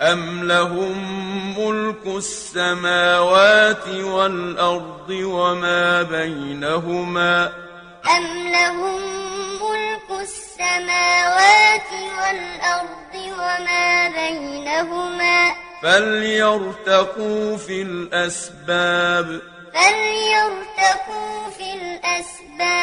أَمْ لَهُم مُّلْكُ السَّمَاوَاتِ وَالْأَرْضِ وَمَا بَيْنَهُمَا ۖ أَمْ لَهُم مُّلْكُ السَّمَاوَاتِ وَالْأَرْضِ وَمَا بَيْنَهُمَا ۖ فَلْيَرْتَقُوا فِي الْأَسْبَابِ فَلْيَرْتَقُوا فِي الْأَسْبَابِ